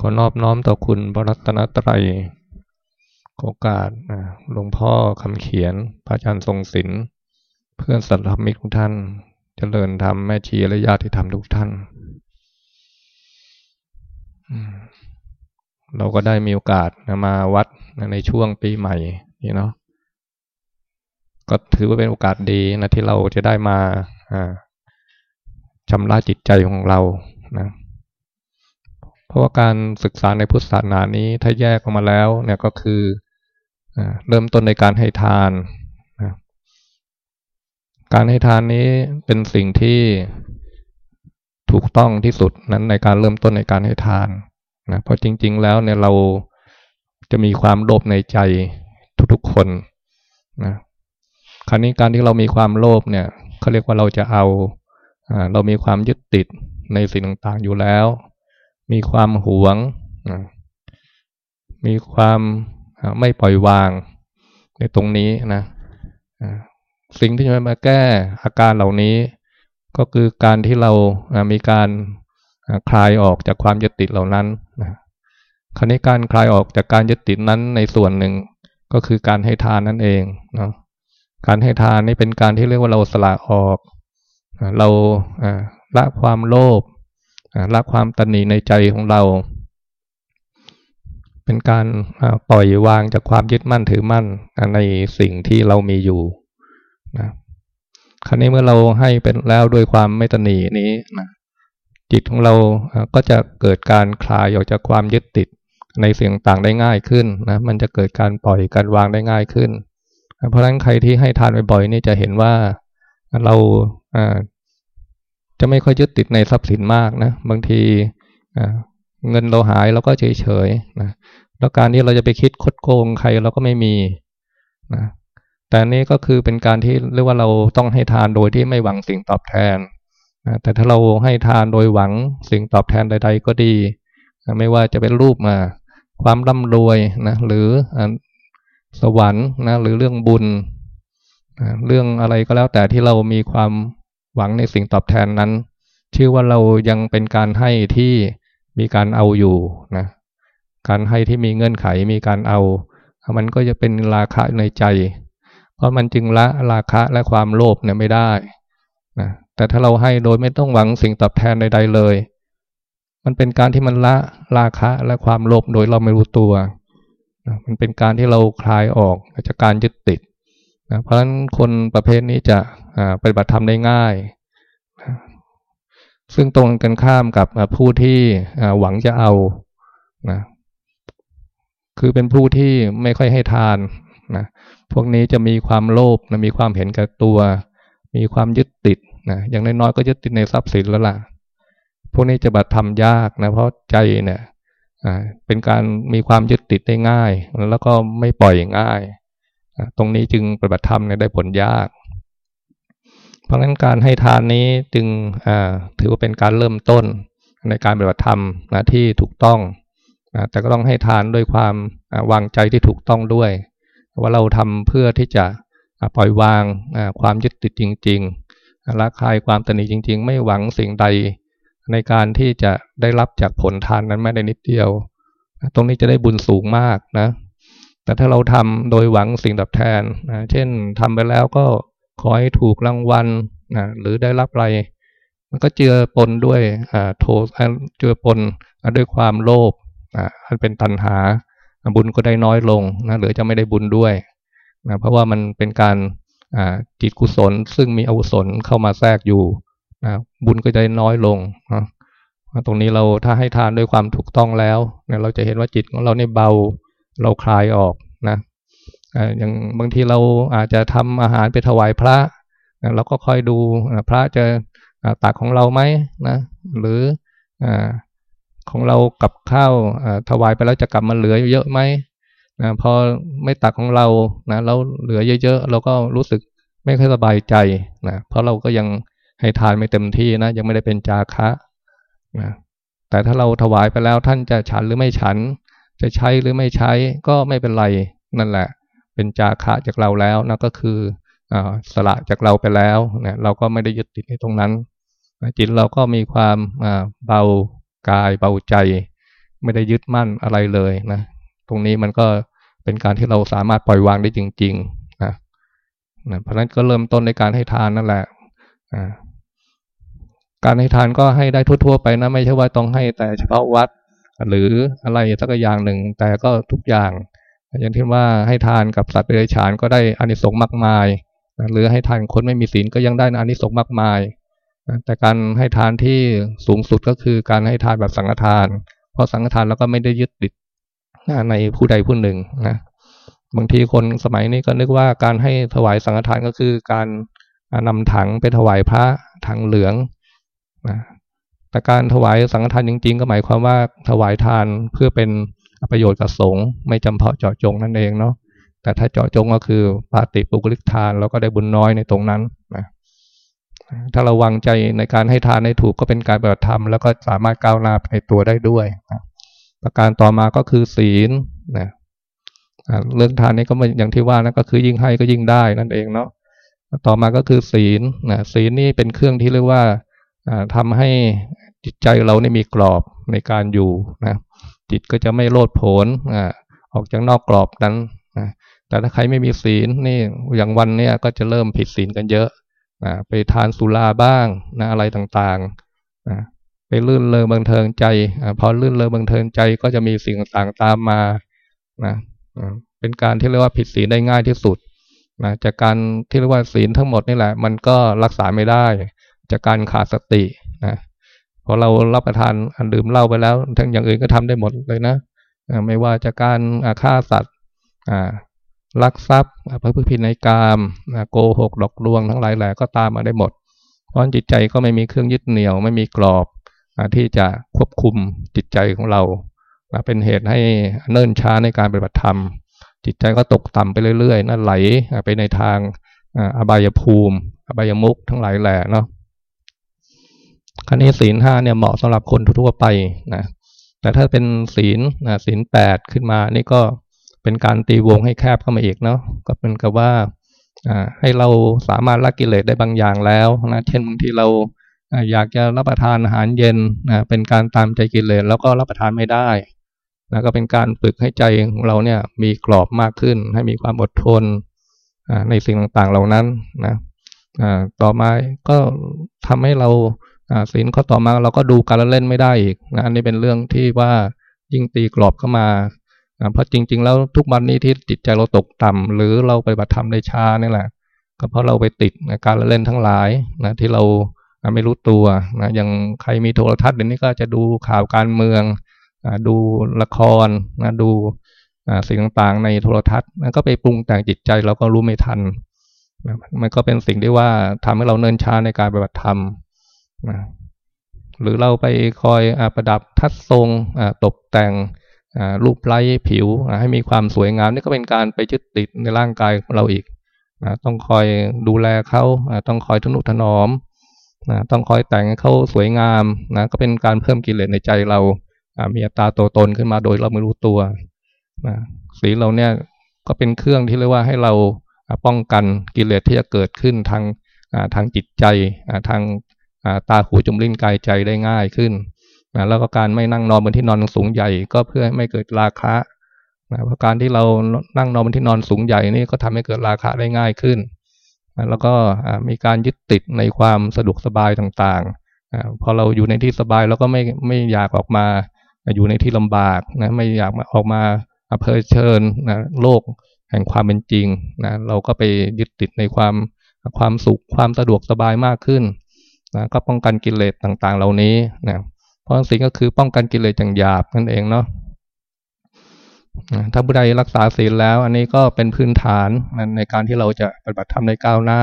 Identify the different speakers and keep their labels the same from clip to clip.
Speaker 1: ขอนอบน้อมต่อคุณพระรัตนตรัยโอกาสหลวงพ่อคำเขียน พระอาจารย์ทรงศิลป์เพื่อนสัตว์มิตรทุกท่านจเจริญธรรมแม่ชีและญาติธรรมทุกท่าน เราก็ได้มีโอกาสมาวัดในช่วงปีใหม่นี่เนาะก็ถือว่าเป็นโอกาสดีนะที่เราจะได้มาชำระจิตใจของเรานะ ราะว่าการศึกษาในพุทธศาสนานี้ถ้าแยกออกมาแล้วเนี่ยก็คือเริ่มต้นในการให้ทานการให้ทานนี้เป็นสิ่งที่ถูกต้องที่สุดนั้นในการเริ่มต้นในการให้ทานนะเพราะจริง ๆ แล้วเนี่ยเราจะมีความโลภในใจทุกๆคนนะคราวนี้การที่เรามีความโลภเนี่ยเขาเรียกว่าเราจะเอาเรามีความยึดติดในสิ่งต่างๆอยู่แล้ว มีความหวง มีความไม่ปล่อยวางในตรงนี้นะสิ่งที่จะมาแก้อาการเหล่านี้ก็คือการที่เรามีการคลายออกจากความยึดติดเหล่านั้นนะคราวนี้การคลายออกจากการยึดติดนั้นในส่วนหนึ่งก็คือการให้ทานนั่นเองเนาะการให้ทานนี่เป็นการที่เรียกว่าเราสละออก เราละความโลภ ละความตันีในใจของเรา เป็นการปล่อยวางจากความยึดมั่นถือมั่นในสิ่งที่เรามีอยู่นะคราวนี้เมื่อเราให้เป็นแล้วด้วยความไม่ตนีนี้นะจิตของเราก็จะเกิดการคลายออกจากความยึดติดในสิ่งต่างได้ง่ายขึ้นนะมันจะเกิดการปล่อยการวางได้ง่ายขึ้น เพราะฉะนั้นใครที่ให้ทานบ่อยๆนี่จะเห็นว่าเรา จะไม่ค่อยยึดติดในทรัพย์สินมากนะ บางทีเงินเราหายเราก็เฉยเฉยนะแล้วการที่เราจะไปคิดคดโกงใครเราก็ไม่มีนะแต่นี้ก็คือเป็นการที่เรียกว่าเราต้องให้ทานโดยที่ไม่หวังสิ่งตอบแทนนะแต่ถ้าเราให้ทานโดยหวังสิ่งตอบแทนใด ๆ ก็ดีนะไม่ว่าจะเป็นรูปมา ความร่ำรวยนะหรือสวรรค์นะหรือเรื่องบุญนะเรื่องอะไรก็แล้วแต่ที่เรามีความ หวังในสิ่งตอบแทนนั้น ชื่อว่าเรายังเป็นการให้ที่มีการเอาอยู่นะการให้ที่มีเงื่อนไขมีการเอา มันก็จะเป็นราคะในใจ เพราะมันจึงละราคะและความโลภเนี่ยไม่ได้นะแต่ถ้าเราให้โดยไม่ต้องหวังสิ่งตอบแทนใดๆเลย มันเป็นการที่มันละราคะและความโลภโดยเราไม่รู้ตัว มันเป็นการที่เราคลายออกจากการยึดติด นะเพราะฉะนั้นคนประเภทนี้จะปฏิบัติธรรมได้ง่ายซึ่งตรงกันข้ามกับผู้ที่หวังจะเอานะคือเป็นผู้ที่ไม่ค่อยให้ทานนะพวกนี้จะมีความโลภนะมีความเห็นแก่ตัว มีความยึดติดนะอย่างน้อยๆก็ยึดติดในทรัพย์สินแล้วล่ะ พวกนี้จะบัตรทำยากนะเพราะใจเนี่ยเป็นการมีความยึดติดได้ง่าย แล้วก็ไม่ปล่อยง่าย ตรงนี้จึงปฏิบัติธรรมเนี่ยได้ผลยาก เพราะฉะนั้นการให้ทานนี้จึงถือว่าเป็นการเริ่มต้นในการปฏิบัติธรรมนะที่ถูกต้องนะแต่ก็ต้องให้ทานด้วยความวางใจที่ถูกต้องด้วย ว่าเราทำเพื่อที่จะปล่อยวางความยึดติดจริงๆละคลายความตนีจริง ๆ ไม่หวังสิ่งใดในการที่จะได้รับจากผลทานนั้นแม้แต่นิดเดียว ตรงนี้จะได้บุญสูงมากนะ แต่ถ้าเราทำโดยหวังสิ่งตอบแทนนะเช่นทำไปแล้วก็ขอให้ถูกรางวัลนะหรือได้รับอะไร มันก็เจือปนด้วยโทเจือปนด้วยความโลภอันเป็นตัณหาบุญก็ได้น้อยลงนะหรือจะไม่ได้บุญด้วยนะเพราะว่ามันเป็นการจิตกุศล ซึ่งมีอกุศลเข้ามาแทรกอยู่นะบุญก็ได้น้อยลงนะตรงนี้เราถ้าให้ทานด้วยความถูกต้องแล้วเนี่ยเราจะเห็นว่าจิตของเราเนี่ยเบา เราคลายออกนะอย่างบางทีเราอาจจะทำอาหารไปถวายพระเราก็คอยดูพระจะตักของเราไหมนะหรืออของเรากับข้าวถวายไปแล้วจะกลับมาเหลือเยอะไหมนะพอไม่ตักของเรานะเราเหลือเยอะๆเราก็รู้สึกไม่ค่อยสบายใจนะเพราะเราก็ยังให้ทานไม่เต็มที่นะยังไม่ได้เป็นจาคะนะแต่ถ้าเราถวายไปแล้วท่านจะฉันหรือไม่ฉัน จะใช้หรือไม่ใช้ก็ไม่เป็นไรนั่นแหละ เป็นจาคะจากเราแล้วนะก็คืออสละจากเราไปแล้วเนี่ยเราก็ไม่ได้ยึดติดในตรงนั้น จิตเราก็มีความเบากายเบาใจ ไม่ได้ยึดมั่นอะไรเลยนะตรงนี้มันก็เป็นการที่เราสามารถปล่อยวางได้จริงๆนะนะเพราะนั้นก็เริ่มต้นในการให้ทานนั่นแหละการให้ทานก็ให้ได้ทั่วๆไปนะ ไม่ใช่ว่าต้องให้แต่เฉพาะวัด หรืออะไรสักอย่างหนึ่ง แต่ก็ทุกอย่าง อย่างที่ว่าให้ทานกับสัตว์เดรัจฉานก็ได้อานิสงส์มากมาย หรือให้ทานคนไม่มีศีลก็ยังได้อานิสงส์มากมาย แต่การให้ทานที่สูงสุดก็คือการให้ทานแบบสังฆทาน เพราะสังฆทานแล้วก็ไม่ได้ยึดติดในผู้ใดผู้หนึ่งนะบางทีคนสมัยนี้ก็นึกว่าการให้ถวายสังฆทานก็คือการนำถังไปถวายพระถังเหลืองนะ แต่การถวายสังฆทานจริง ๆ ก็หมายความว่าถวายทานเพื่อเป็นประโยชน์กับสงฆ์ไม่จำเพาะเจาะจงนั่นเองเนาะแต่ถ้าเจาะจงก็คือปาติปุกลิกทานเราก็ได้บุญน้อยในตรงนั้นนะถ้าเราวางใจในการให้ทานในถูกก็เป็นการปฏิบัติธรรมแล้วก็สามารถก้าวหน้าในตัวได้ด้วยนะประการต่อมาก็คือศีลนะเรื่องทานนี้ก็อย่างที่ว่านะก็คือยิ่งให้ก็ยิ่งได้นั่นเองเนาะต่อมาก็คือศีลนะศีลนี่เป็นเครื่องที่เรียกว่า ทำให้จิตใจเราเนี่ยมีกรอบในการอยู่นะจิตก็จะไม่โลดโผนออกจากนอกกรอบนั้นนะแต่ถ้าใครไม่มีศีลนี่อย่างวันเนี้ยก็จะเริ่มผิดศีลกันเยอะนะไปทานสุราบ้างนะอะไรต่างๆนะไปลื่นเลงบังเทิงใจอพอลื่นเลงบังเทิงใจก็จะมีสิ่งต่างๆตามมานะเป็นการที่เรียกว่าผิดศีลได้ง่ายที่สุดนะจากการที่เรียกว่าศีลทั้งหมดนี่แหละ มันก็รักษาไม่ได้ จากการขาดสตินะพอเรารับประทานอันดื่มเหล้าไปแล้ว ทั้งอย่างอื่นก็ทำได้หมดเลยนะไม่ว่าจากการฆ่าสัตว์ลักทรัพย์พระพุทธินัยกรรมโกหกดอกลวงทั้งหลายแหล่ก็ตามมาได้หมด เพราะจิตใจก็ไม่มีเครื่องยึดเหนี่ยว ไม่มีกรอบที่จะควบคุมจิตใจของเรา เป็นเหตุให้เนิ่นช้าในการปฏิบัติธรรม จิตใจก็ตกต่ำไปเรื่อยๆนั่นไหลไปในทางอบายภูมิ อบายมุกทั้งหลายแหล่เนาะ ครั้นี้ศีลห้าเนี่ยเหมาะสำหรับคนทั่วไปนะ แต่ถ้าเป็นศีลนะศีลแปดขึ้นมานี่ก็เป็นการตีวงให้แคบเข้ามาอีกเนาะก็เป็นกับว่าให้เราสามารถละกิเลสได้บางอย่างแล้วนะเช่นบางทีเราอยากจะรับประทานอาหารเย็นนะเป็นการตามใจกิเลสแล้วก็รับประทานไม่ได้นะก็เป็นการฝึกให้ใจของเราเนี่ยมีกรอบมากขึ้น ให้มีความอดทนในสิ่งต่างๆเหล่านั้นนะต่อมาก็ทำให้เรา ศีลข้อต่อมาเราก็ดูการเล่นไม่ได้อีกนะอันนี้เป็นเรื่องที่ว่ายิ่งตีกรอบเข้ามาเพราะจริง ๆ แล้วทุกวันนี้ที่จิตใจเราตกต่ำหรือเราไปบัติธรรมได้ช้านี่แหละก็เพราะเราไปติดการเล่นทั้งหลายนะที่เราไม่รู้ตัวนะอย่างใครมีโทรทัศน์เดี๋ยวนี้ก็จะดูข่าวการเมืองดูละครนะดูสิ่งต่างๆ ในโทรทัศน์ก็ไปปรุงแต่งจิตใจเราก็รู้ไม่ทันนะมันก็เป็นสิ่งที่ว่าทำให้เราเนินช้าในการปฏิบัติธรรม หรือเราไปคอยอประดับทัดทรงตกแต่งรูปไล้ผิวให้มีความสวยงามนี่ก็เป็นการไปยึดติดในร่างกายของเราอีกต้องคอยดูแลเขาต้องคอยทนุถนอมต้องคอยแต่งให้เขาสวยงามนะก็เป็นการเพิ่มกิเลสในใจเรามีอัตราตัวตนขึ้นมาโดยเราไม่รู้ตัวสีเราเนี่ยก็เป็นเครื่องที่เรียกว่าให้เราป้องกันกิเลสที่จะเกิดขึ้นทางทางจิตใจทาง ตาหูจมลิ้นกายใจได้ง่ายขึ้นนะแล้วก็การไม่นั่งนอนบนที่นอนสูงใหญ่ ก็เพื่อไม่เกิดราคะนะเพราะการที่เรานั่งนอนบนที่นอนสูงใหญ่นี่ก็ทำให้เกิดราคะได้ง่ายขึ้นนะแล้วก็มีการยึดติดในความสะดวกสบายต่างๆพอเราอยู่ในที่สบายเราก็ไม่ไม่อยากออกมาอยู่ในที่ลำบากนะไม่อยากมาออกมาเผชิญนะโลกแห่งความเป็นจริงนะเราก็ไปยึดติดในความความสุขความสะดวกสบายมากขึ้น นะก็ป้องกันกิเลสต่างๆ เหล่านี้นะเพราะสิ่งก็คือป้องกันกิเลสอย่างหยาบนั่นเองเนาะถ้าผู้ใดรักษาศีลแล้ว อันนี้ก็เป็นพื้นฐานในการที่เราจะปฏิบัติธรรมในก้าวหน้า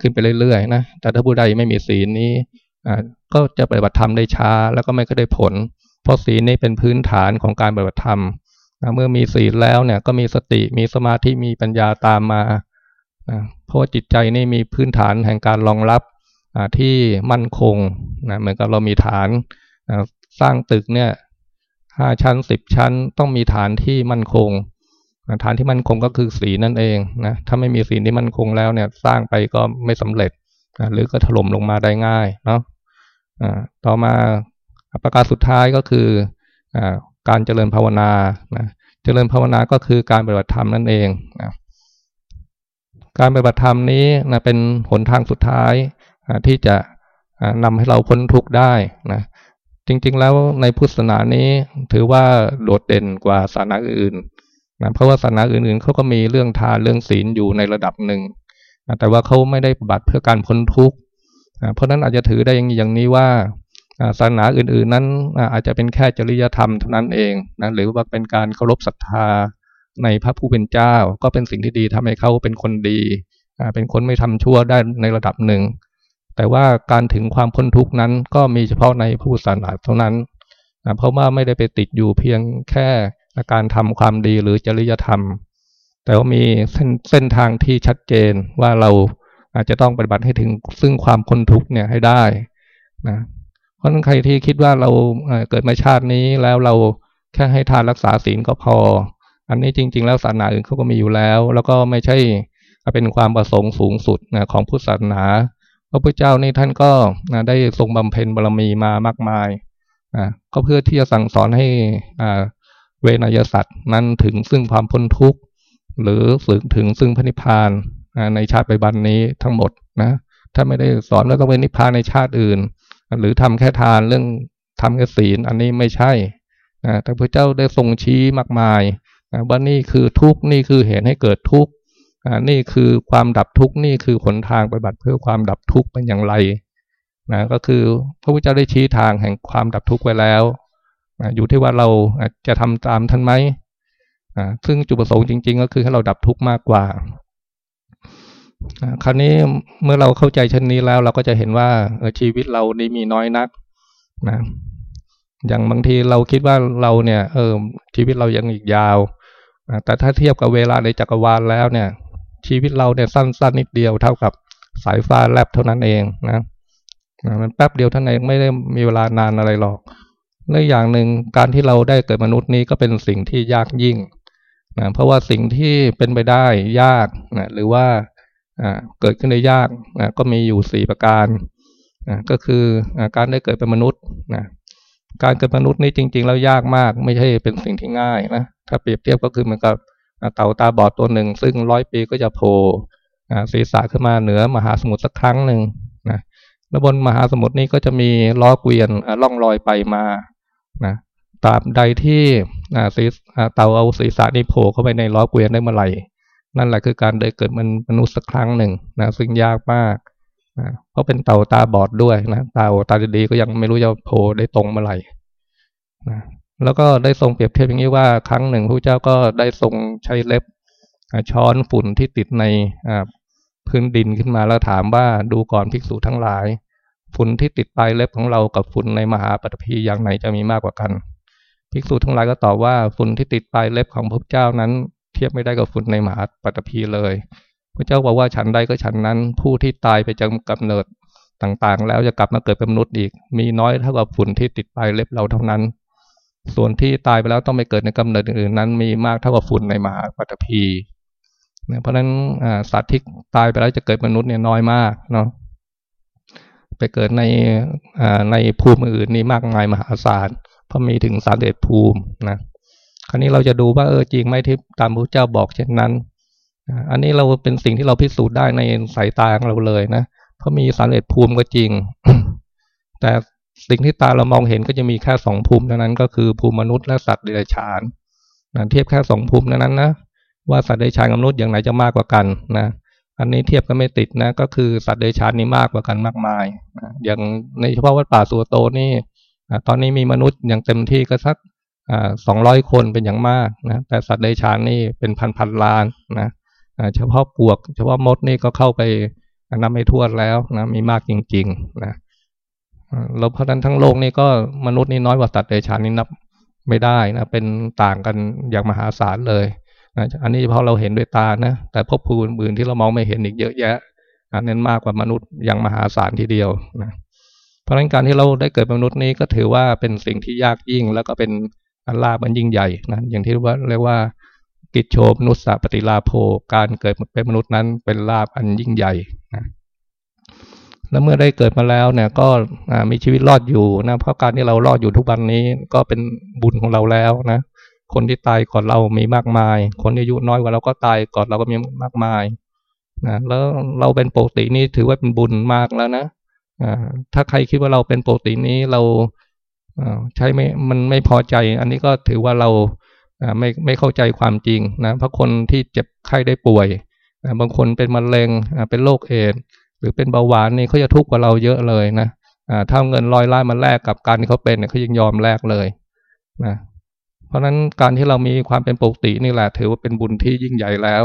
Speaker 1: ขึ้นไปเรื่อยๆนะแต่ถ้าผู้ใดไม่มีศีลนี้ก็จะปฏิบัติธรรมได้ช้า แล้วก็ไม่ก็ได้ผล เพราะศีลนี้เป็นพื้นฐานของการปฏิบัติธรรมเมื่อมีศีลแล้วเนี่ยก็มีสติมีสมาธิมีปัญญาตามมาเพราะจิตใจนี่มีพื้นฐานแห่งการรองรับ ที่มั่นคงนะเหมือนกับเรามีฐานสร้างตึกเนี่ยห้าชั้นสิบชั้น ต้องมีฐานที่มั่นคงฐานที่มั่นคงก็คือสีนั่นเองนะถ้าไม่มีสีที่มั่นคงแล้วเนี่ยสร้างไปก็ไม่สำเร็จหรือก็ถล่มลงมาได้ง่ายเนาะต่อมาประการสุดท้ายก็คือการเจริญภาวนานะเจริญภาวนาก็คือการปฏิบัติธรรมนั่นเองนะการปฏิบัติธรรมนี้นะเป็นหนทางสุดท้าย ที่จะนำให้เราพ้นทุกข์ได้นะจริงๆแล้วในพุทธศาสนานี้ถือว่าโดดเด่นกว่าศาสนาอื่นนะเพราะว่าศาสนาอื่นๆเขาก็มีเรื่องทานเรื่องศีลอยู่ในระดับหนึ่งนะแต่ว่าเขาไม่ได้ปฏิบัติเพื่อการพ้นทุกข์นะเพราะนั้นอาจจะถือได้อย่างนี้ว่าศาสนาอื่นๆ นั้นอาจจะเป็นแค่จริยธรรมเท่านั้นเองนะหรือว่าเป็นการเคารพศรัทธาในพระผู้เป็นเจ้า ก็เป็นสิ่งที่ดีทำให้เขาเป็นคนดีเป็นคนไม่ทำชั่วได้ในระดับหนึ่ง แต่ว่าการถึงความพ้นทุกข์นั้นก็มีเฉพาะในผู้ศาสนาเท่านั้นเพราะว่าไม่ได้ไปติดอยู่เพียงแค่การทำความดีหรือจริยธรรม แต่ว่ามีเส้นเส้นทางที่ชัดเจนว่าเราอาจจะต้องปฏิบัติให้ถึงซึ่งความพ้นทุกข์เนี่ยให้ได้นะเพราะนั้นใครที่คิดว่าเราเกิดมาชาตินี้แล้วเราแค่ให้ทานรักษาศีลก็พอ อันนี้จริง ๆ แล้วศาสนาอื่นเขาก็มีอยู่แล้ว แล้วก็ไม่ใช่เป็นความประสงค์สูงสุดนะของพุทธศาสนา พระพุทธเจ้านี่ท่านก็นะได้ทรงบำเพ็ญบารมีมามากมายนะก็เพื่อที่จะสั่งสอนให้อ่าเวนยสัตว์นั้นถึงซึ่งความพ้นทุกข์ หรือสึกถึงซึ่งพระนิพพานในชาติปัจจุบันนี้ทั้งหมดนะถ้าไม่ได้สอนแล้วต้องเป็นนิพพานในชาติอื่น หรือทำแค่ทานเรื่องทำแค่ศีลอันนี้ไม่ใช่นะแต่พระเจ้าได้ทรงชี้มากมายนะว่านี่คือทุกข์นี่คือเหตุให้เกิดทุกข์ นี่คือความดับทุกข์นี่คือหนทางปฏิบัติเพื่อความดับทุกข์เป็นอย่างไรนะก็คือพระพุทธเจ้าได้ชี้ทางแห่งความดับทุกข์ไว้แล้วอยู่ที่ว่าเราจะทำตามท่านไหมซึ่งจุดประสงค์จริง ๆ ก็คือให้เราดับทุกข์มากกว่าคราวนี้เมื่อเราเข้าใจเช่นนี้แล้วเราก็จะเห็นว่าชีวิตเรานี่มีน้อยนักนะอย่างบางทีเราคิดว่าเราเนี่ยเออชีวิตเรายังอีกยาว แต่ถ้าเทียบกับเวลาในจักรวาลแล้วเนี่ย ชีวิตเราเนี่ยสั้น ๆ นิดเดียวเท่ากับสายฟ้าแลบเท่านั้นเองนะมันแป๊บเดียวท่านเองไม่ได้มีเวลานานอะไรหรอกและอย่างหนึ่งการที่เราได้เกิดมนุษย์นี้ก็เป็นสิ่งที่ยากยิ่งนะเพราะว่าสิ่งที่เป็นไปได้ยากนะหรือว่าเกิดขึ้นได้ยากนะก็มีอยู่สี่ประการนะก็คือการได้เกิดเป็นมนุษย์นะการเกิดมนุษย์นี้จริง ๆ แล้วยากมาก ไม่ใช่เป็นสิ่งที่ง่ายนะถ้าเปรียบเทียบก็คือเหมือนกับ เต่าตาบอดตัวหนึ่ง ซึ่งร้อยปีก็จะโผล่ศีรษะขึ้นมาเหนือมหาสมุทรสักครั้งหนึ่งนะแล้วบนมหาสมุทรนี้ก็จะมีล้อเกวียนล่องลอยไปมานะตราบใดที่เต่าเอาศีรษะนี่โผล่เข้าไปในล้อเกวียนได้เมื่อไหร่ นั่นแหละคือการได้เกิดมันมนุษย์สักครั้งหนึ่งนะซึ่งยากมากนะเพราะเป็นเต่าตาบอดด้วยนะเต่าตาดีๆก็ยังไม่รู้จะโผล่ได้ตรงเมื่อไหร่นะ แล้วก็ได้ทรงเปรียบเทียบอย่างนี้ว่าครั้งหนึ่งพระเจ้าก็ได้ทรงใช้เล็บช้อนฝุ่นที่ติดในพื้นดินขึ้นมาแล้วถามว่าดูก่อนภิกษุทั้งหลาย ฝุ่นที่ติดปลายเล็บของเรากับฝุ่นในมหาปฐพีอย่างไหนจะมีมากกว่ากัน ภิกษุทั้งหลายก็ตอบว่าฝุ่นที่ติดปลายเล็บของพระเจ้านั้น เทียบไม่ได้กับฝุ่นในมหาปฐพีเลย พระเจ้าบอกว่าฉันใดก็ฉันนั้น ผู้ที่ตายไปจากกำเนิดต่างๆ แล้วจะกลับมาเกิดเป็นมนุษย์อีก มีน้อยเท่ากับฝุ่นที่ติดปลายเล็บเราเท่านั้น ส่วนที่ตายไปแล้วต้องไปเกิดในกำเนิดอื่นๆนั้น มีมากเท่ากับฝุ่นในมหาปฐพีเพราะฉะนั้นสัตว์ที่ตายไปแล้วจะเกิดมนุษย์เนี่ยน้อยมากเนาะไปเกิดในในภูมิอื่นนี่มากมายมหาศาลเพราะมีถึงสามเดภูมินะคราวนี้เราจะดูว่าเออจริงไหมที่ตามพระเจ้าบอกเช่นนั้น อันนี้เราเป็นสิ่งที่เราพิสูจน์ได้ในสายตาของเราเลยนะเพราะมีสามเดภูมิก็จริง แต่ สิ่งที่ตาเรามองเห็นก็จะมีแค่สองภูมิเท่านั้น ก็คือภูมิมนุษย์และสัตว์เดรัจฉานนะเทียบแค่สองภูมิเท่านั้นนะว่าสัตว์เดรัจฉานกับมนุษย์อย่างไหนจะมากกว่ากันนะอันนี้เทียบกันไม่ติดนะก็คือสัตว์เดรัจฉานนี้มากกว่ากันมากมายอย่างในเฉพาะวัดป่าสุโตนี่ตอนนี้มีมนุษย์อย่างเต็มที่ก็สักสองร้อยคนเป็นอย่างมากนะแต่สัตว์เดรัจฉานนี่เป็นพันพันล้านนะเฉพาะปวก เฉพาะมดนี่ก็เข้าไปนับไม่ทั่วแล้วนะมีมากจริงๆนะ เราเพราะนั้นทั้งโลกนี่ก็มนุษย์นี่น้อยกว่าสัตว์เดรัจฉานนี่นับไม่ได้นะเป็นต่างกันอย่างมหาศาลเลยนะอันนี้เฉพาะเราเห็นด้วยตานะแต่พบภูมิอื่นที่เรามองไม่เห็นอีกเยอะแยะอันนั้นมากกว่ามนุษย์อย่างมหาศาลทีเดียวนะเพราะฉะนั้นการที่เราได้เกิดเป็นมนุษย์นี้ก็ถือว่าเป็นสิ่งที่ยากยิ่ง แล้วก็เป็นอันลาบันยิ่งใหญ่นะอย่างที่ว่าเรียกว่ากิจโชมนุษสปฏิลาโภการเกิดเป็นมนุษย์นั้นเป็นลาบอันยิ่งใหญ่ แล้วเมื่อได้เกิดมาแล้วเนี่ยก็มีชีวิตรอดอยู่นะเพราะการที่เรารอดอยู่ทุกวันนี้ก็เป็นบุญของเราแล้วนะคนที่ตายก่อนเรามีมากมาย คนที่อายุน้อยกว่าเราก็ตายก่อนเราก็มีมากมายนะแล้วเราเป็นปกตินี่ถือว่าเป็นบุญมากแล้วนะถ้าใครคิดว่าเราเป็นปกตินี้เราใช้ไม่มันไม่พอใจ อันนี้ก็ถือว่าเราไม่ไม่เข้าใจความจริงนะเพราะคนที่เจ็บไข้ได้ป่วยบางคนเป็นมะเร็งเป็นโรคเอด รือเป็นเบาหวานนี่เขาจะทุกข์กว่าเราเยอะเลยนะถ้าเงินร้อยล้านมาแลกกับการที่เขาเป็นเนี่ยเขายังยอมแลกเลยนะเพราะฉะนั้นการที่เรามีความเป็นปกตินี่แหละถือว่าเป็นบุญที่ยิ่งใหญ่แล้ว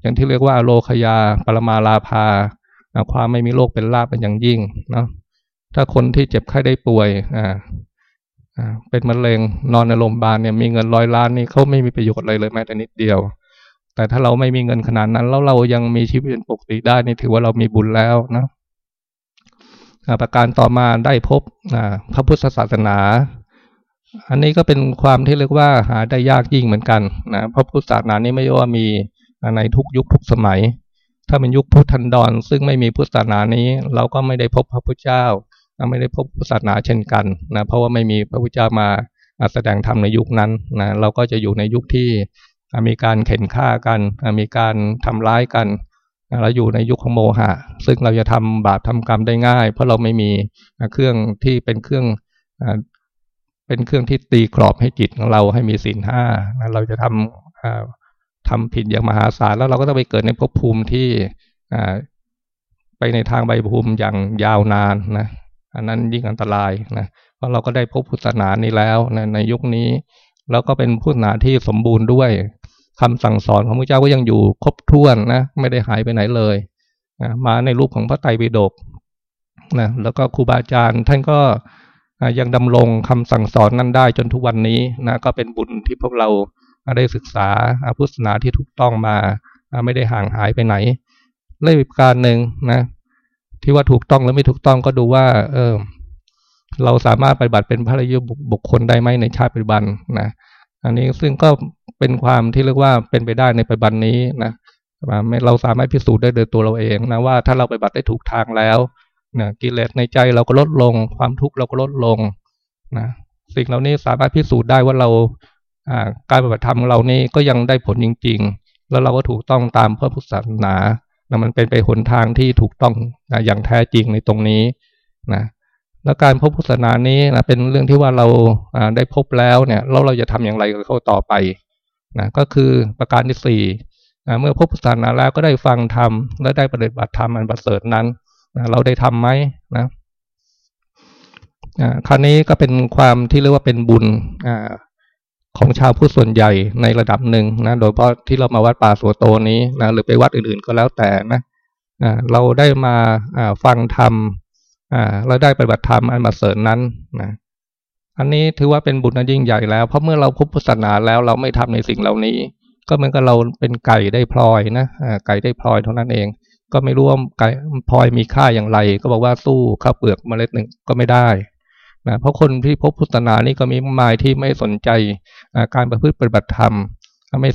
Speaker 1: อย่างที่เรียกว่าโลคยา ปรมาลาภาความไม่มีโรคเป็นลาภเป็นอย่างยิ่งเนาะถ้าคนที่เจ็บไข้ได้ป่วยอ่าเป็นมะเร็งนอนในโรงพยาบาลเนี่ยมีเงินร้อยล้านนี่เขาไม่มีประโยชน์เลยเลยแม้แต่นิดเดียว แต่ถ้าเราไม่มีเงินขนาดนั้น แล้วเรายังมีชีวิตเป็นปกติได้นี่ถือว่าเรามีบุญแล้วนะประการต่อมาได้พบพระพุทธศาสนา อันนี้ก็เป็นความที่เรียกว่าหาได้ยากยิ่งเหมือนกันนะพระพุทธศาสนานี้ไม่ว่ามีในทุกยุคทุกสมัย ถ้าเป็นยุคพุทธันดร ซึ่งไม่มีพุทธศาสนานี้ เราก็ไม่ได้พบพระพุทธเจ้าไม่ได้พบพุทธศาสนาเช่นกันนะเพราะว่าไม่มีพระพุทธเจ้ามาแสดงธรรมในยุคนั้นนะเราก็จะอยู่ในยุคที่ มีการเข็นฆ่ากัน มีการทำร้ายกัน เราอยู่ในยุคของโมหะ ซึ่งเราจะทำบาปทำกรรมได้ง่าย เพราะเราไม่มีเครื่องที่เป็นเครื่องเป็นเครื่องที่ตีกรอบให้จิตของเราให้มีศีลห้าเราจะทำทำผิดอย่างมหาศาลแล้วเราก็ต้องไปเกิดในภพภูมิที่ไปในทางใบภูมิอย่างยาวนานนะอันนั้นยิ่งอันตรายนะเพราะเราก็ได้พบพุทธศาสนานี้แล้วนะในยุคนี้ แล้วก็เป็นพุทธศาสนาที่สมบูรณ์ด้วยคำสั่งสอนของพระเจ้าก็ยังอยู่ครบถ้วนนะไม่ได้หายไปไหนเลยนะมาในรูปของพระไตรปิฎกนะแล้วก็ครูบาอาจารย์ท่านก็ยังดำรงคำสั่งสอนนั้นได้จนทุกวันนี้นะก็เป็นบุญที่พวกเราได้ศึกษาพุทธศาสนาที่ถูกต้องมาไม่ได้ห่างหายไปไหนเรื่องการหนึ่งนะ ที่ว่าถูกต้องหรือไม่ถูกต้องก็ดูว่า เออ เราสามารถปฏิบัติเป็นพระรยุบุคคลได้ไหมในชาติปัจจุบันนะอันนี้ซึ่งก็เป็นความที่เรียกว่าเป็นไปได้ในปัจจุบันนี้นะเราสามารถพิสูจน์ได้โดยตัวเราเองนะว่าถ้าเราปฏิบัติได้ถูกทางแล้วนะกิเลสในใจเราก็ลดลง ความทุกข์เราก็ลดลงนะสิ่งเหล่านี้สามารถพิสูจน์ได้ว่าเราการปฏิบัติธรรมเรานี้ก็ยังได้ผลจริง ๆ แล้วเราก็ถูกต้องตามพระพุทธศาสนานะมันเป็นไปหนทางที่ถูกต้องนะอย่างแท้จริงในตรงนี้นะ แล้วการพบพุทธศาสนานี้นะเป็นเรื่องที่ว่าเราได้พบแล้วเนี่ยเราเราจะทำอย่างไรกับเขาต่อไปนะก็คือประการที่สี่นะเมื่อพบพุทธศาสนาแล้วก็ได้ฟังธรรมและได้ปฏิบัติธรรมอันประเสริฐนั้นนะเราได้ทํำไหมนะคราวนี้ก็เป็นความที่เรียกว่าเป็นบุญของชาวพุทธส่วนใหญ่ในระดับหนึ่งนะโดยเพราะที่เรามาวัดป่าสัวโตนี้นะหรือไปวัดอื่นๆก็แล้วแต่นะเราได้มาฟังธรรม เราได้ปฏิบัติธรรมอันมาเสริญนั้นนะอันนี้ถือว่าเป็นบุญอันยิ่งใหญ่แล้ว เพราะเมื่อเราพบพุทธศาสนาแล้วเราไม่ทำในสิ่งเหล่านี้ ก็เหมือนกับเราเป็นไก่ได้พลอยนะไก่ได้พลอยเท่านั้นเอง ก็ไม่รู้ว่าไก่พลอยมีค่าอย่างไร ก็บอกว่าสู้ข้าวเปลือกเมล็ดหนึ่งก็ไม่ได้นะเพราะคนที่พบพุทธศาสนานี่ก็มีมายที่ไม่สนใจการประพฤติปฏิบัติธรรมไม่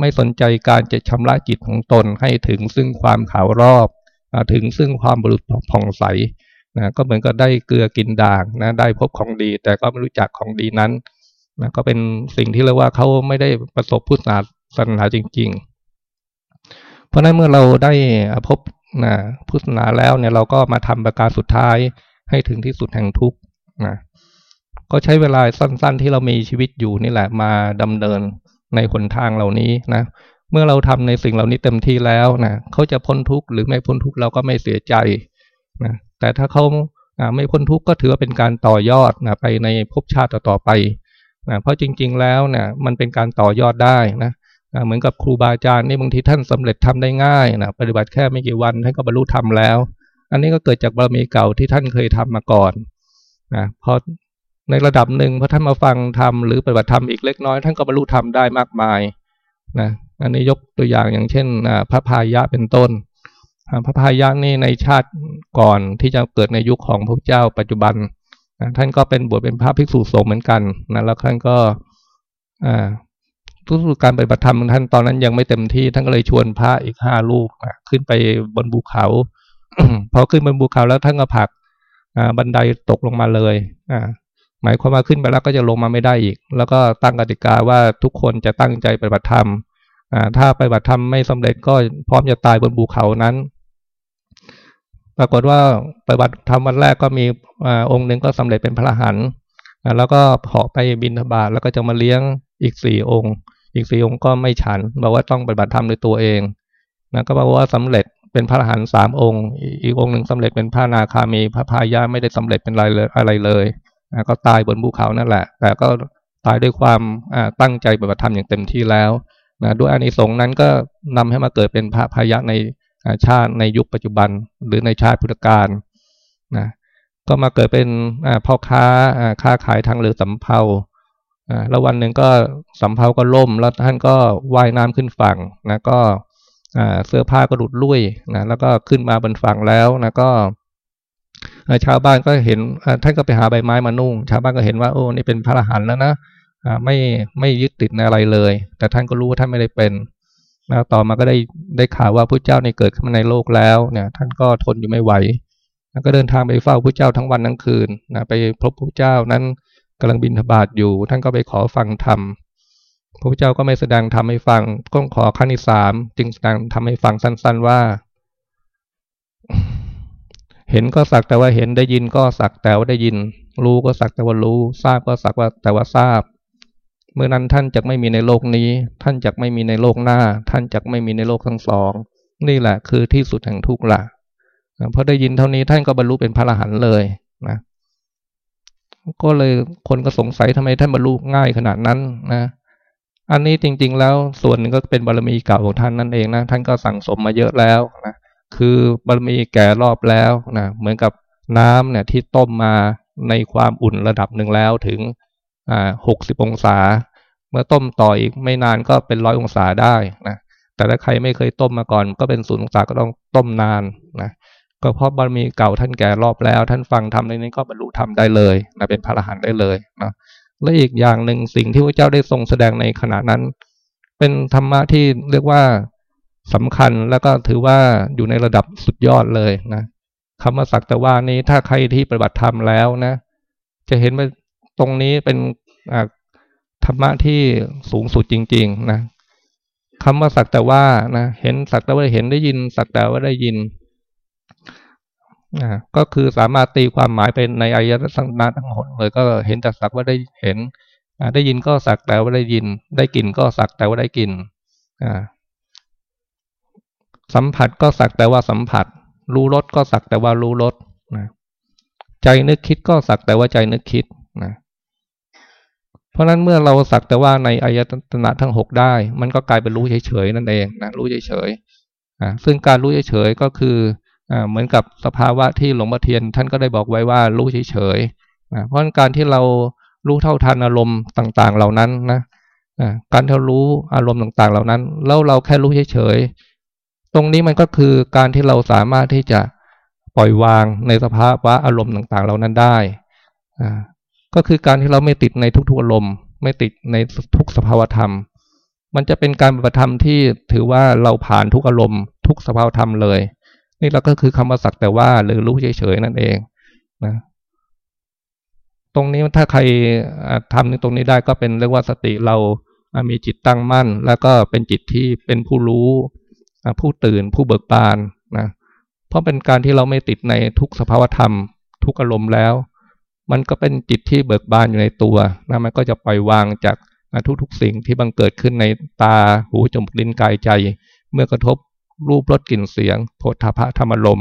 Speaker 1: ไม่สนใจการจะชำระจิตของตนให้ถึงซึ่งความขาวรอบถึงซึ่งความบริสุทธิ์ผ่องใส นะก็เหมือนกับได้เกลือกินด่างนะได้พบของดี แต่ก็ไม่รู้จักของดีนั้นนะก็เป็นสิ่งที่เรียกว่าเขาไม่ได้ประสบพุทธศาสนาจริง ๆ เพราะนั้นเมื่อเราได้พบนะพุทธศาสนาแล้วเนี่ยเราก็มาทำประการสุดท้ายให้ถึงที่สุดแห่งทุกข์นะก็ใช้เวลาสั้น ๆ ที่เรามีชีวิตอยู่นี่แหละมาดำเนินในหนทางเหล่านี้นะเมื่อเราทำในสิ่งเหล่านี้เต็มที่แล้วนะเขาจะพ้นทุกข์หรือไม่พ้นทุกข์เราก็ไม่เสียใจนะ แต่ถ้าเขาไม่พ้นทุกข์ก็ถือว่าเป็นการต่อยอดนะไปในภพชาติต่อไปนะเพราะจริง ๆ แล้วเนี่ยมันเป็นการต่อยอดได้นะเหมือนกับครูบาอาจารย์นี่บางทีท่านสำเร็จทำได้ง่ายนะปฏิบัติแค่ไม่กี่วันท่านก็บรรลุธรรมแล้ว อันนี้ก็เกิดจากบารมีเก่าที่ท่านเคยทำมาก่อนนะพอในระดับหนึ่งพอท่านมาฟังธรรมหรือปฏิบัติธรรมอีกเล็กน้อยท่านก็บรรลุธรรมได้มากมายนะอันนี้ยกตัวอย่างอย่างเช่นพระพายะเป็นต้น พระพายะนี่ในชาติก่อนที่จะเกิดในยุคของพระเจ้าปัจจุบันท่านก็เป็นบวชเป็นพระภิกษุสงฆ์เหมือนกันนะแล้วท่านก็ทุกการปฏิบัติธรรมท่านตอนนั้นยังไม่เต็มที่ท่านก็เลยชวนพระอีกห้าลูกขึ้นไปบนภูเขา พอขึ้นบนภูเขาแล้วท่านก็ผลักบันไดตกลงมาเลยอ่าหมายความว่าขึ้นไปแล้วก็จะลงมาไม่ได้อีก แล้วก็ตั้งกติกาว่าทุกคนจะตั้งใจปฏิบัติธรรมถ้าปฏิบัติธรรมไม่สำเร็จก็พร้อมจะตายบนภูเขานั้น ปรากฏว่าปฏิบัติธรรมวันแรกก็มีองค์หนึ่งก็สำเร็จเป็นพระหันแล้วก็เหาะไปบินทบาทแล้วก็จะมาเลี้ยงอีกสี่องค์ อีกสี่องค์ก็ไม่ฉันบอกว่าต้องปฏิบัติธรรมด้วยตัวเองนะก็บอกว่าสำเร็จเป็นพระหันสามองค์ อีกองค์หนึ่งสำเร็จเป็นพระนาคามีพระพายาไม่ได้สำเร็จเป็นอะไรเลยอะไรเลยก็ตายบนภูเขานั่นแหละ แต่ก็ตายด้วยความตั้งใจปฏิบัติธรรมอย่างเต็มที่แล้วนะด้วยอานิสงส์นั้นก็นำให้มาเกิดเป็นพระพายะใน ชาติในยุคปัจจุบันหรือในชาติพุทธกาลนะก็มาเกิดเป็นพ่อค้าค้าขายทางเรือสำเภาแล้ววันหนึ่งก็สำเภาก็ล่ม แล้วท่านก็ว่ายน้ำขึ้นฝั่งนะก็เสื้อผ้าก็หลุดลุ่ยนะแล้วก็ขึ้นมาบนฝั่งแล้วนะก็ชาวบ้านก็เห็นท่านก็ไปหาใบไม้มานุ่ง ชาวบ้านก็เห็นว่าโอ้นี่เป็นพระอรหันต์แล้วนะไม่ไม่ยึดติดในอะไรเลย แต่ท่านก็รู้ว่าท่านไม่ได้เป็น นะต่อมาก็ได้ได้ข่าวว่าพระเจ้าในเกิดขึ้นมาในโลกแล้วเนี่ยท่านก็ทนอยู่ไม่ไหวก็เดินทางไปเฝ้าพระเจ้าทั้งวันทั้งคืนนะไปพบพระเจ้านั้นกำลังบินทบาทอยู่ ท่านก็ไปขอฟังธรรมพระเจ้าก็ไม่แสดงธรรมให้ฟังก็ขอขั้นที่สามจึงแสดงทำให้ฟังสั้น ๆว่า เห็นก็สักแต่ว่าเห็นได้ยินก็สักแต่ว่าได้ยิน รู้ก็สักแต่ว่ารู้ ทราบก็สักว่าแต่ว่าทราบ เมื่อนั้นท่านจะไม่มีในโลกนี้ ท่านจะไม่มีในโลกหน้า ท่านจะไม่มีในโลกทั้งสอง นี่แหละคือที่สุดแห่งทุกข์ละพอได้ยินเท่านี้ท่านก็บรรลุเป็นพระอรหันต์เลยนะ ก็เลยคนก็สงสัยทำไมท่านบรรลุง่ายขนาดนั้นนะอันนี้จริง ๆ แล้วส่วนหนึ่งก็เป็นบารมีเก่าของท่านนั่นเองนะท่านก็สั่งสมมาเยอะแล้วนะคือบารมีแก่รอบแล้วนะเหมือนกับน้ำเนี่ยที่ต้มมาในความอุ่นระดับหนึ่งแล้วถึง หกสิบองศา เมื่อต้มต่ออีกไม่นานก็เป็นร้อยองศาได้นะแต่ถ้าใครไม่เคยต้มมาก่อน ก็เป็นศูนย์องศาก็ต้องต้มนานนะก็เพราะบารมีเก่าท่านแก่รอบแล้ว ท่านฟังทำในนี้ก็บรรลุธรรมได้เลยนะเป็นพระอรหันต์ได้เลยนะและอีกอย่างหนึ่งสิ่งที่พระเจ้าได้ทรงแสดงในขณะนั้น เป็นธรรมะที่เรียกว่าสำคัญแล้วก็ถือว่าอยู่ในระดับสุดยอดเลยนะคำว่าสักแต่ว่านี้ถ้าใครที่ปฏิบัติธรรมแล้วนะ จะเห็นว่า ตรงนี้เป็นธรรมะที่สูงสุดจริง ๆ นะคำว่าสักแต่ว่านะเห็นสักแต่ว่าเห็นได้ยิน สักแต่ว่าได้ยินก็คือสามารถตีความหมายเป็นในอายตสังนาทั้งหมดเลยก็เห็นแต่สักว่าได้เห็นได้ยินก็สักแต่ว่าได้ยิน ได้กลิ่นก็สักแต่ว่าได้กลิ่นสัมผัสก็สักแต่ว่าสัมผัส รู้รสก็สักแต่ว่ารู้รสนะใจนึกคิดก็สักแต่ว่าใจนึกคิดนะ ราะนั้นเมื่อเราสักแต่ว่าในอายตนะทั้งหกได้ มันก็กลายเป็นรู้เฉยๆนั่นเองนะรู้เฉยๆนะซึ่งการรู้เฉยๆก็คืออเหมือนกับสภาวะที่หลวงพ่อเทียนท่านก็ได้บอกไว้ว่ารู้เฉยๆนะเพราะการที่เรารู้เท่าทันอารมณ์ต่างๆ เหล่านั้นนะการที่รารู้อารมณ์ต่างๆ เหล่านั้น แล้วเราแค่รู้เฉยๆตรงนี้มันก็คือการที่เราสามารถที่จะปล่อยวางในสภาวะอารมณ์ต่างๆ เหล่านั้นได้อ่า ก็คือการที่เราไม่ติดในทุกๆอารมณ์ไม่ติดในทุกสภาวธรรม มันจะเป็นการปฏิบัติธรรมที่ถือว่าเราผ่านทุกอารมณ์ ทุกสภาวธรรมเลย นี่เราก็คือคำว่าสักแต่ว่าหรือรู้เฉยๆนั่นเองนะตรงนี้ถ้าใครทำในตรงนี้ได้ก็เป็นเรียกว่าสติเรามีจิตตั้งมั่น แล้วก็เป็นจิตที่เป็นผู้รู้ผู้ตื่นผู้เบิกบานนะเพราะเป็นการที่เราไม่ติดในทุกสภาวธรรม ทุกอารมณ์แล้ว มันก็เป็นจิตที่เบิกบานอยู่ในตัวนะมันก็จะปล่อยวางจากทุกๆ สิ่งที่บังเกิดขึ้นในตาหูจมูกลิ้นกายใจ เมื่อกระทบรูปรสกลิ่นเสียงโผฏฐพะธรรมลม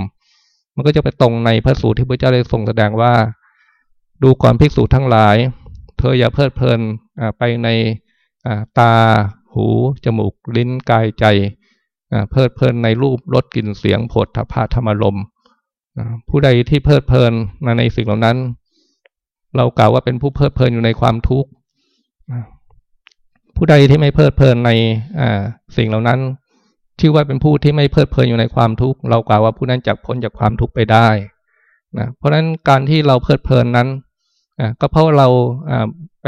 Speaker 1: มันก็จะไปตรงในพระสูตรที่พระเจ้าได้ทรงแสดงว่า ดูก่อนภิกษุทั้งหลาย เธออย่าเพลิดเพลินไปในตาหู จมูก ลิ้นกายใจเพลิดเพลินในรูปรสกลิ่นเสียงผลทพาธรรมลมผู้ใดที่เพลิดเพลินในสิ่งเหล่านั้น เรากล่าวว่าเป็นผู้เพลิดเพลินอยู่ในความทุกข์ผู้ใดที่ไม่เพลิดเพลินในสิ่งเหล่านั้นชื่อว่าเป็นผู้ที่ไม่เพลิดเพลินอยู่ในความทุกข์เรากล่าวว่าผู้นั้นจะพ้นจากความทุกข์ไปได้นะเพราะฉะนั้นการที่เราเพลิดเพลินนั้นก็เพราะเราไป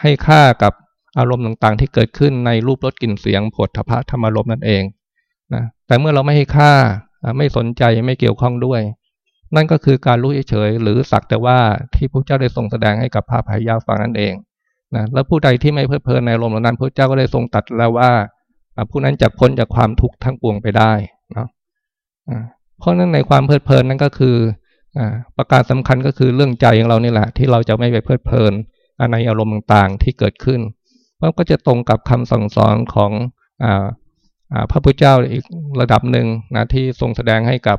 Speaker 1: ให้ค่ากับอารมณ์ต่างๆ ที่เกิดขึ้นในรูปรสกลิ่นเสียงผลทพะธรรมารมนั่นเองนะแต่เมื่อเราไม่ให้ค่าไม่สนใจไม่เกี่ยวข้องด้วย นั่นก็คือการรู้เฉยๆหรือสักแต่ว่าที่พระเจ้าได้ทรงแสดงให้กับพระพายาฟังนั่นเองนะแล้วผู้ใดที่ไม่เพลิดเพลินในลมเหล่านั้นพระเจ้าก็ได้ทรงตัดแล้วว่าผู้นั้นจะพ้นจากความทุกข์ทั้งปวงไปได้เนาะเพราะนั้นในความเพลิดเพลินนั้นก็คือประการสำคัญก็คือเรื่องใจของเรานี่แหละ ที่เราจะไม่ไปเพลิดเพลินในอารมณ์ต่างๆที่เกิดขึ้นเพราะก็จะตรงกับคำสั่งสอนของพระพุทธเจ้าอีกระดับหนึ่งนะที่ทรงแสดงให้กับ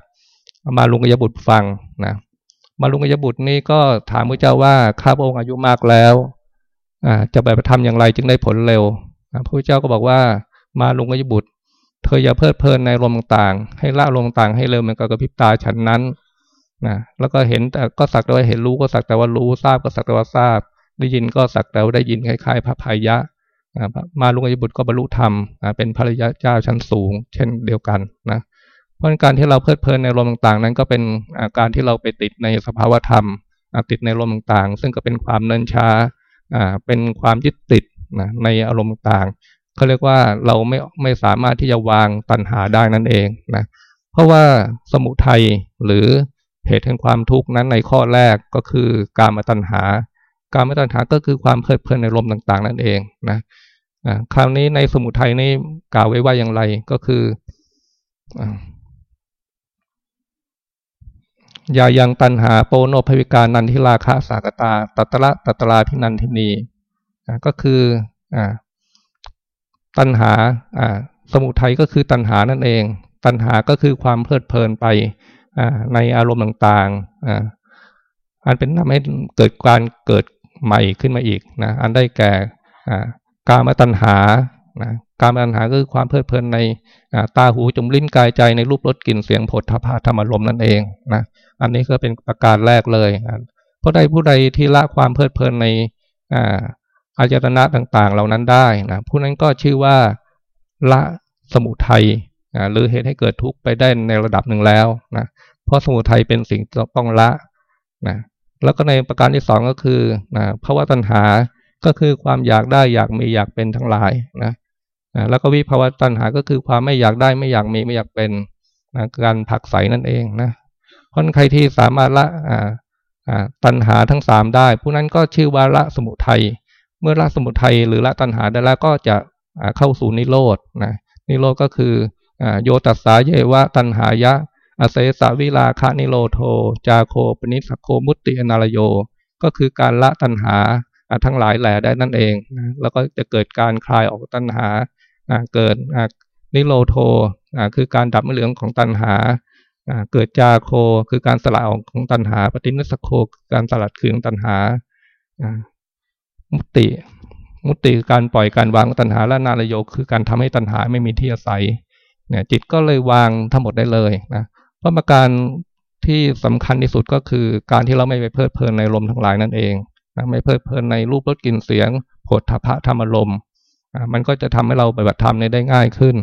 Speaker 1: มาลุงกยบุตรฟังนะมาลุงกยบุตรนี่ก็ถามพระเจ้าว่าข้าพระองค์อายุมากแล้วจะไปทำอย่างไรจึงได้ผลเร็วพระพุทธเจ้าก็บอกว่ามาลุงกยบุตร เธออย่าเพลิดเพลินในลมต่างให้ละลมต่างให้เร็วเหมือนกับกระพริบตาฉันนั้นนะแล้วก็เห็นแต่ก็สักแต่ว่าเห็นรู้ก็สักแต่ว่ารู้ทราบก็สักแต่ว่าทราบ ได้ยินก็สักแต่ว่าได้ยินคล้ายๆ พระพายะมาลุงอายบุตรก็บรรลุธรรมเป็นภริยะเจ้าชั้นสูง เช่นเดียวกันนะ เพราะการที่เราเพลิดเพลินในลมต่างๆ นั้นก็เป็นอาการที่เราไปติดในสภาวธรรม ติดในลมต่างๆ ซึ่งก็เป็นความเนินช้าเป็นความยึดติดในอารมณ์ต่างเขาเรียกว่าเราไม่ไม่สามารถที่จะวางตัณหาได้นั่นเองนะเพราะว่าสมุทัยหรือเหตุแห่งความทุกข์นั้นในข้อแรกก็คือการมาตัณหา การมาตัณหาก็คือความเพลิดเพลินในลมต่างๆ นั่นเองนะคราวนี้ในสมุทัยนี่กล่าวไว้ว่าอย่างไรก็คืออ ย่ายังตันหาโปโนภวิการนันทิราคะสากตา ตัตระตัตราพินันทินีก็คืออตันหาสมุทัยก็คือตันหานั่นเอง ตันหาก็คือความเพลิดเพลินไปในอารมณ์ต่างๆอันเป็นทำให้เกิดการเกิดใหม่ขึ้นมาอีกนะอันได้แก่การมาตัณหานะ การตัณหาคือความเพลิดเพลินในตาหูจมลิ้นกายใจในรูปรสกลิ่นเสียงผลทพาธรรมลมนั่นเองนะอันนี้ก็เป็นประการแรกเลยเพราะใดผู้ใดที่ละความเพลิดเพลินในอาจารณะต่างๆ เหล่านั้นได้นะผู้นั้นก็ชื่อว่าละสมุทัยหรือเหตุให้เกิดทุกข์ไปได้ในระดับหนึ่งแล้วนะเพราะสมุทัยเป็นสิ่งต้องละนะแล้วก็ในประการที่สองก็คือนะภาวะตัณหาก็คือความอยากได้อยากมีอยากเป็นทั้งหลายนะ นะแล้วก็วิภาวะตัณหาก็คือความไม่อยากได้ไม่อยากมีไม่อยากเป็นนะการผักใสนั่นเองนะเพราะใครที่สามารถละอ่าอ่าตัณหาทั้งสามได้ ผู้นั้นก็ชื่อว่าละสมุทัยเมื่อละสมุทัยหรือละตัณหาได้แล้วก็จะเข้าสู่นิโรธนะนิโรธก็คือโยตัสสาเยวะตัณหายะอเสสวิราคนิโรโธ จาโค ปฏินิสสัคโคมุตติอนาลโย ก็คือการละตัณหาทั้งหลายแหล่ได้นั่นเองนะแล้วก็จะเกิดการคลายออกตัณหา เกิดนิโรโธคือการดับไม่เหลือของตัณหา เกิดจาโคคือการสละออกของตัณหา ปฏินิสสัคโคการสลัดคืนตัณหา มุติ มุตติการปล่อยการวางตัณหาและนารโยคือการทำให้ตัณหาไม่มีที่อาศัยเนี่ยจิตก็เลยวางทั้งหมดได้เลยนะเพราะประการที่สำคัญที่สุดก็คือการที่เราไม่ไปเพลิดเพลินในลมทั้งหลายนั่นเองนะไม่เพลิดเพลินในรูปรสกลิ่นเสียงผลทพะธรรมลม มันก็จะทำให้เราปฏิบัติธรรมได้ง่ายขึ้น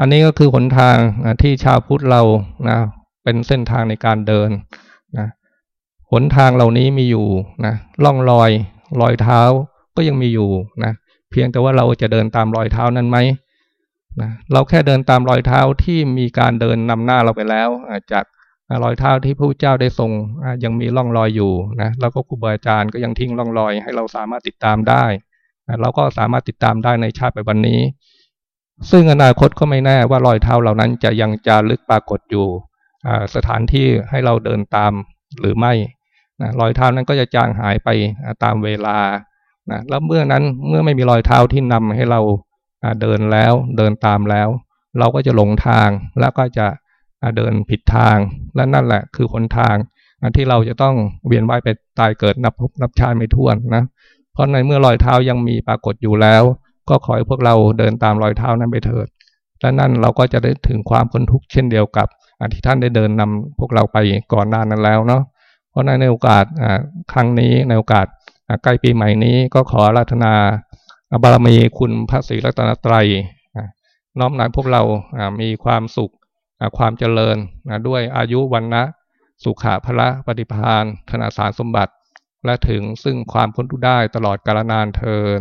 Speaker 1: อันนี้ก็คือหนทางที่ชาวพุทธเรานะเป็นเส้นทางในการเดินนะหนทางเหล่านี้มีอยู่นะล่องรอยรอยเท้าก็ยังมีอยู่นะเพียงแต่ว่าเราจะเดินตามรอยเท้านั้นไหมนะเราแค่เดินตามรอยเท้าที่มีการเดินนำหน้าเราไปแล้วจากรอยเท้าที่พระเจ้าได้ทรงยังมีร่องรอยอยู่นะแล้วก็ครูบาอาจารย์ก็ยังทิ้งร่องรอยให้เราสามารถติดตามได้ เราก็สามารถติดตามได้ในชาติปัจจุบันนี้ ซึ่งอนาคตก็ไม่แน่ว่ารอยเท้าเหล่านั้นจะยังจะลึกปรากฏอยู่สถานที่ให้เราเดินตามหรือไม่รอยเท้านั้นก็จะจางหายไปตามเวลาแล้วเมื่อนั้นเมื่อไม่มีรอยเท้าที่นำให้เราเดินแล้วเดินตามแล้ว เราก็จะหลงทางแล้วก็จะเดินผิดทาง และนั่นแหละคือคนทางที่เราจะต้องเวียนว่ายไปตายเกิดนับพบนับชาติไม่ท้วนนะ เพราะในเมื่อรอยเท้ายังมีปรากฏอยู่แล้ว ก็ขอให้พวกเราเดินตามรอยเท้านั้นไปเถิด และนั่นเราก็จะได้ถึงความพ้นทุกข์เช่นเดียวกับที่ท่านได้เดินนำพวกเราไปก่อนหน้านั้นแล้วเนาะ เพราะในโอกาสครั้งนี้ในโอกาสใกล้ปีใหม่นี้ก็ขอรัตนาบารมีคุณพระศรีรัตนตรัยน้อมนำพวกเรามีความสุขความเจริญด้วยอายุวันนะสุขาพระปฏิพานธนาสารสมบัติ และถึงซึ่งความพ้นทุกได้ตลอดกาลนานเทิน